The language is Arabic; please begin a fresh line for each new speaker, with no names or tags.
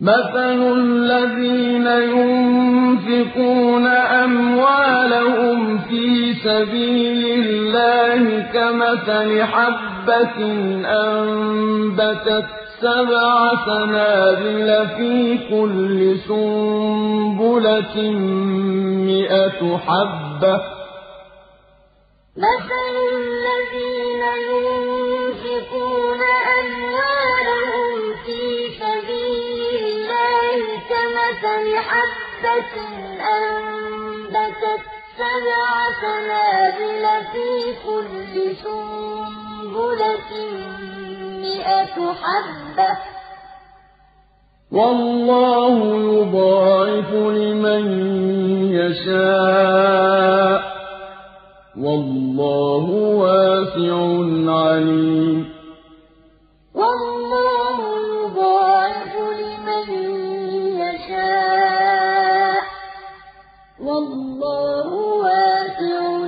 مَثَلُ الَّذِينَ يُنفِقُونَ أَمْوَالَهُمْ فِي سَبِيلِ اللَّهِ كَمَثَلِ حَبَّةٍ أَنبَتَتْ سَبْعَ سَنَابِلَ فِي كُلِّ سُنبُلَةٍ مِّائَةُ حَبَّةٍ ۗ
كَمَثَلِ حَبَّةٍ أَنبَتَتْ سَبْعَ سَنَابِلَ فِي كُلِّ سُنبُلَةٍ مِّائَةُ حَبَّةٍ ۗ.
وَاللَّهُ يُضَاعِفُ لِمَن يَشَاءُ ۗ. وَاللَّهُ وَاسِعٌ عَلِيمٌ.
والله واسع.